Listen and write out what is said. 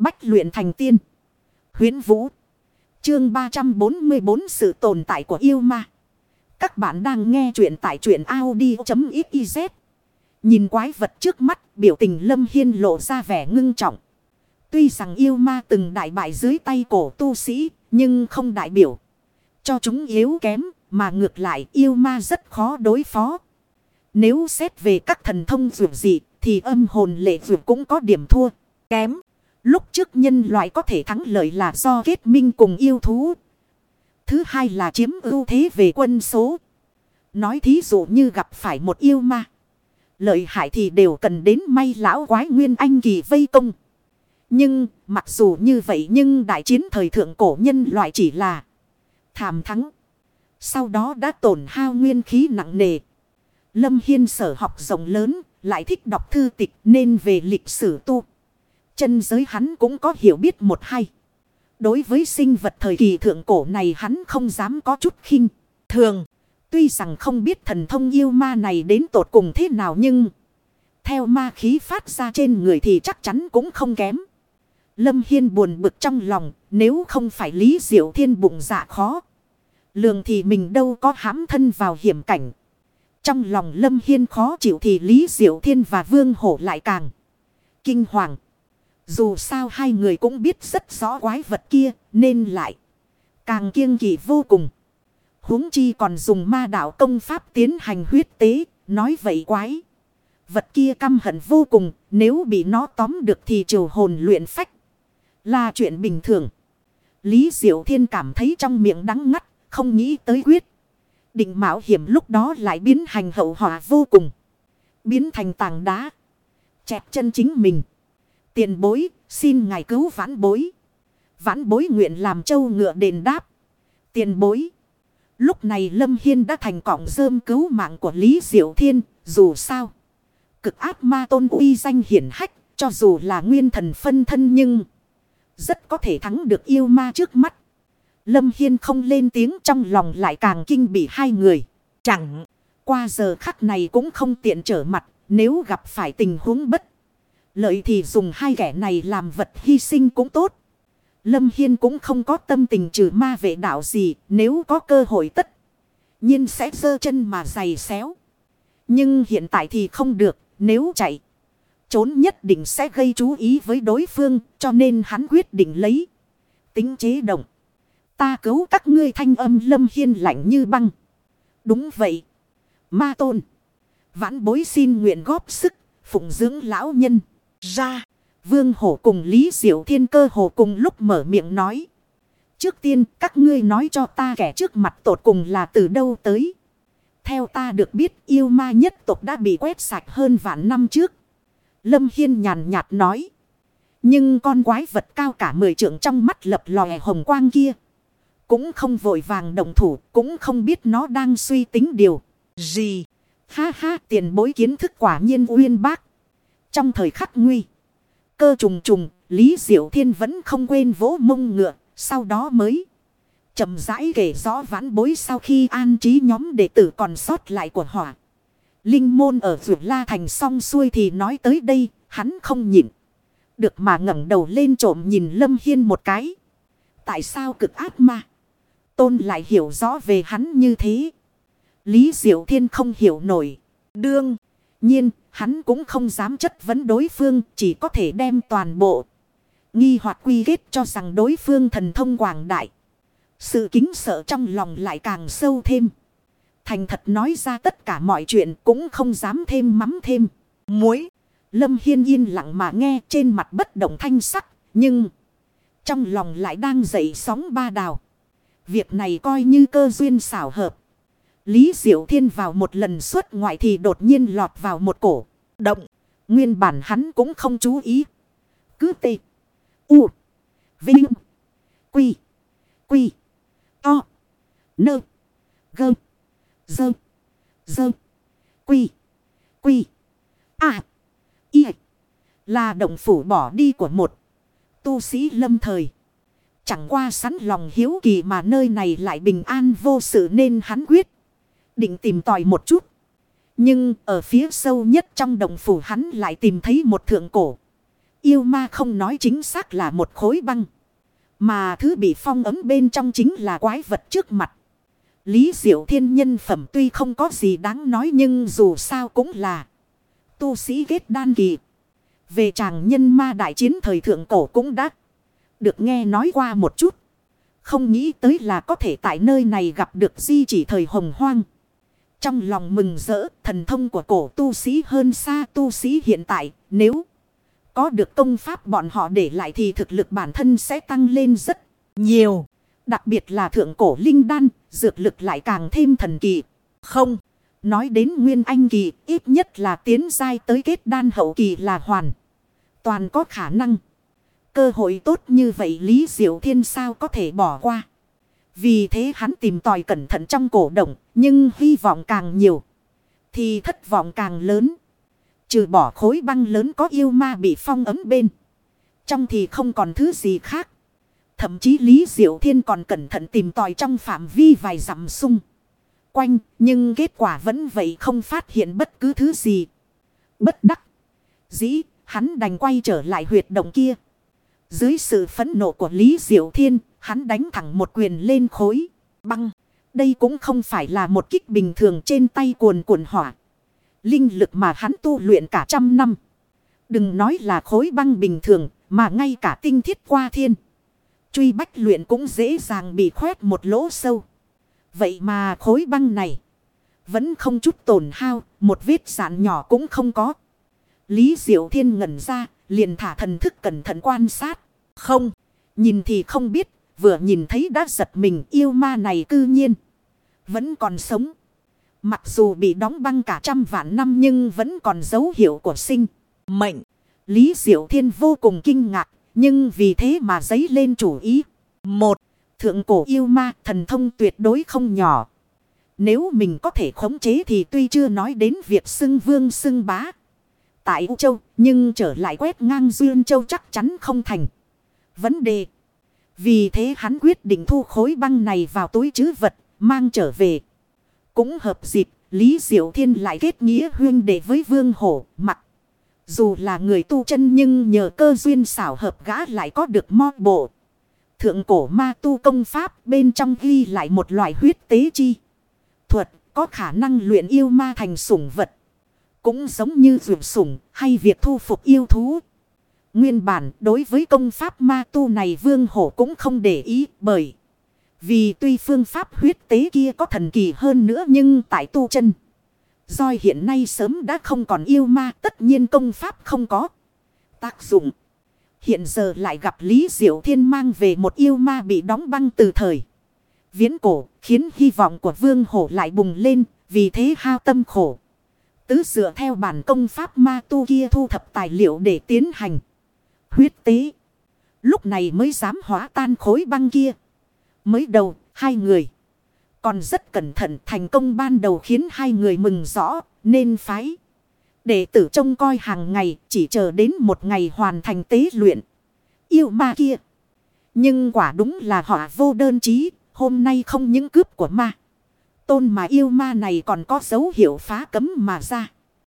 Bách luyện thành tiên. Huyến Vũ. Chương 344 sự tồn tại của yêu ma. Các bạn đang nghe truyện tại truyện Audi.xyz. Nhìn quái vật trước mắt, biểu tình Lâm Hiên lộ ra vẻ ngưng trọng. Tuy rằng yêu ma từng đại bại dưới tay cổ tu sĩ, nhưng không đại biểu. Cho chúng yếu kém, mà ngược lại yêu ma rất khó đối phó. Nếu xét về các thần thông dù gì thì âm hồn lệ dù cũng có điểm thua. Kém. Lúc trước nhân loại có thể thắng lợi là do kết minh cùng yêu thú. Thứ hai là chiếm ưu thế về quân số. Nói thí dụ như gặp phải một yêu ma. Lợi hại thì đều cần đến may lão quái nguyên anh kỳ vây công. Nhưng mặc dù như vậy nhưng đại chiến thời thượng cổ nhân loại chỉ là thảm thắng. Sau đó đã tổn hao nguyên khí nặng nề. Lâm Hiên sở học rộng lớn, lại thích đọc thư tịch nên về lịch sử tu. Chân giới hắn cũng có hiểu biết một hai Đối với sinh vật thời kỳ thượng cổ này hắn không dám có chút khinh. Thường, tuy rằng không biết thần thông yêu ma này đến tột cùng thế nào nhưng... Theo ma khí phát ra trên người thì chắc chắn cũng không kém. Lâm Hiên buồn bực trong lòng, nếu không phải Lý Diệu Thiên bụng dạ khó. Lường thì mình đâu có hãm thân vào hiểm cảnh. Trong lòng Lâm Hiên khó chịu thì Lý Diệu Thiên và Vương Hổ lại càng kinh hoàng. Dù sao hai người cũng biết rất rõ quái vật kia nên lại càng kiêng kỵ vô cùng. huống chi còn dùng ma đạo công pháp tiến hành huyết tế, nói vậy quái. Vật kia căm hận vô cùng, nếu bị nó tóm được thì triều hồn luyện phách. Là chuyện bình thường. Lý Diệu Thiên cảm thấy trong miệng đắng ngắt, không nghĩ tới quyết. Định mạo hiểm lúc đó lại biến hành hậu họa vô cùng. Biến thành tảng đá. Chẹp chân chính mình. Tiền bối, xin ngài cứu vãn bối. Vãn bối nguyện làm châu ngựa đền đáp. Tiền bối. Lúc này Lâm Hiên đã thành cọng rơm cứu mạng của Lý Diệu Thiên, dù sao. Cực ác ma tôn uy danh hiển hách, cho dù là nguyên thần phân thân nhưng rất có thể thắng được yêu ma trước mắt. Lâm Hiên không lên tiếng trong lòng lại càng kinh bị hai người. Chẳng qua giờ khắc này cũng không tiện trở mặt nếu gặp phải tình huống bất. Lợi thì dùng hai kẻ này làm vật hy sinh cũng tốt. Lâm Hiên cũng không có tâm tình trừ ma vệ đạo gì, nếu có cơ hội tất. nhiên sẽ dơ chân mà giày xéo. Nhưng hiện tại thì không được, nếu chạy. Trốn nhất định sẽ gây chú ý với đối phương, cho nên hắn quyết định lấy. Tính chế động. Ta cứu các ngươi thanh âm lâm hiên lạnh như băng. Đúng vậy. Ma tôn. Vãn bối xin nguyện góp sức. Phụng dưỡng lão nhân. Ra. Vương hổ cùng Lý Diệu Thiên cơ hồ cùng lúc mở miệng nói. Trước tiên các ngươi nói cho ta kẻ trước mặt tột cùng là từ đâu tới. Theo ta được biết yêu ma nhất tộc đã bị quét sạch hơn vạn năm trước. Lâm Hiên nhàn nhạt nói. Nhưng con quái vật cao cả mười trượng trong mắt lập lòe hồng quang kia. Cũng không vội vàng động thủ, cũng không biết nó đang suy tính điều gì. Ha ha tiền bối kiến thức quả nhiên uyên bác. Trong thời khắc nguy, cơ trùng trùng, Lý Diệu Thiên vẫn không quên vỗ mông ngựa, sau đó mới chậm rãi kể rõ vãn bối sau khi an trí nhóm đệ tử còn sót lại của hỏa. Linh môn ở Vượt La Thành xong xuôi thì nói tới đây, hắn không nhịn. Được mà ngẩng đầu lên trộm nhìn Lâm Hiên một cái. Tại sao cực ác ma? Tôn lại hiểu rõ về hắn như thế. Lý Diệu Thiên không hiểu nổi. Đương nhiên, hắn cũng không dám chất vấn đối phương, chỉ có thể đem toàn bộ. Nghi hoặc quy kết cho rằng đối phương thần thông quảng đại. Sự kính sợ trong lòng lại càng sâu thêm. Thành thật nói ra tất cả mọi chuyện cũng không dám thêm mắm thêm. Muối. Lâm Hiên yên lặng mà nghe trên mặt bất động thanh sắc. Nhưng trong lòng lại đang dậy sóng ba đào. Việc này coi như cơ duyên xảo hợp. Lý Diệu Thiên vào một lần xuất ngoại thì đột nhiên lọt vào một cổ. Động. Nguyên bản hắn cũng không chú ý. Cứ tê. U. Vinh. Quy. Quy. To. Nơ. Gơ. Dơ. Dơ. Quy. Quy. À. Y. Là động phủ bỏ đi của một. Tu sĩ lâm thời. Chẳng qua sẵn lòng hiếu kỳ mà nơi này lại bình an vô sự nên hắn quyết. Định tìm tòi một chút. Nhưng ở phía sâu nhất trong đồng phủ hắn lại tìm thấy một thượng cổ. Yêu ma không nói chính xác là một khối băng. Mà thứ bị phong ấm bên trong chính là quái vật trước mặt. Lý diệu thiên nhân phẩm tuy không có gì đáng nói nhưng dù sao cũng là tu sĩ kết đan kỳ. Về chàng nhân ma đại chiến thời thượng cổ cũng đã được nghe nói qua một chút. Không nghĩ tới là có thể tại nơi này gặp được di chỉ thời hồng hoang. Trong lòng mừng rỡ, thần thông của cổ tu sĩ hơn xa tu sĩ hiện tại, nếu có được công pháp bọn họ để lại thì thực lực bản thân sẽ tăng lên rất nhiều. Đặc biệt là thượng cổ linh đan, dược lực lại càng thêm thần kỳ. Không, nói đến nguyên anh kỳ, ít nhất là tiến giai tới kết đan hậu kỳ là hoàn. Toàn có khả năng. Cơ hội tốt như vậy Lý Diệu Thiên sao có thể bỏ qua. Vì thế hắn tìm tòi cẩn thận trong cổ động, nhưng hy vọng càng nhiều. Thì thất vọng càng lớn. Trừ bỏ khối băng lớn có yêu ma bị phong ấm bên. Trong thì không còn thứ gì khác. Thậm chí Lý Diệu Thiên còn cẩn thận tìm tòi trong phạm vi vài dặm xung. Quanh, nhưng kết quả vẫn vậy không phát hiện bất cứ thứ gì. Bất đắc. Dĩ, hắn đành quay trở lại huyệt động kia. Dưới sự phẫn nộ của Lý Diệu Thiên, hắn đánh thẳng một quyền lên khối. Băng. Đây cũng không phải là một kích bình thường trên tay cuồn cuộn hỏa. Linh lực mà hắn tu luyện cả trăm năm. Đừng nói là khối băng bình thường, mà ngay cả tinh thiết qua thiên. Truy bách luyện cũng dễ dàng bị khoét một lỗ sâu. Vậy mà khối băng này vẫn không chút tổn hao, một vết sạn nhỏ cũng không có. Lý Diệu Thiên ngẩn ra, liền thả thần thức cẩn thận quan sát. Không, nhìn thì không biết, vừa nhìn thấy đã giật mình yêu ma này cư nhiên. Vẫn còn sống. Mặc dù bị đóng băng cả trăm vạn năm nhưng vẫn còn dấu hiệu của sinh. Mệnh. Lý Diệu Thiên vô cùng kinh ngạc. Nhưng vì thế mà giấy lên chủ ý. Một. Thượng cổ yêu ma, thần thông tuyệt đối không nhỏ. Nếu mình có thể khống chế thì tuy chưa nói đến việc xưng vương xưng bá. Tại U Châu, nhưng trở lại quét ngang Duyên Châu chắc chắn không thành. Vấn đề. Vì thế hắn quyết định thu khối băng này vào túi chứ vật mang trở về. Cũng hợp dịp, Lý Diệu Thiên lại kết nghĩa huyên đệ với Vương Hổ, mặc. Dù là người tu chân nhưng nhờ cơ duyên xảo hợp gã lại có được mo bộ. Thượng cổ ma tu công pháp bên trong ghi lại một loại huyết tế chi. Thuật có khả năng luyện yêu ma thành sủng vật. Cũng giống như vượt sủng hay việc thu phục yêu thú. Nguyên bản, đối với công pháp ma tu này vương hổ cũng không để ý, bởi. Vì tuy phương pháp huyết tế kia có thần kỳ hơn nữa nhưng tại tu chân. Doi hiện nay sớm đã không còn yêu ma, tất nhiên công pháp không có tác dụng. Hiện giờ lại gặp Lý Diệu Thiên mang về một yêu ma bị đóng băng từ thời. Viễn cổ, khiến hy vọng của vương hổ lại bùng lên, vì thế hao tâm khổ. Tứ dựa theo bản công pháp ma tu kia thu thập tài liệu để tiến hành. Huyết tế. Lúc này mới dám hóa tan khối băng kia. Mới đầu, hai người. Còn rất cẩn thận thành công ban đầu khiến hai người mừng rõ, nên phái. Đệ tử trông coi hàng ngày, chỉ chờ đến một ngày hoàn thành tế luyện. Yêu ma kia. Nhưng quả đúng là họ vô đơn chí, hôm nay không những cướp của ma. Tôn mà yêu ma này còn có dấu hiệu phá cấm mà ra.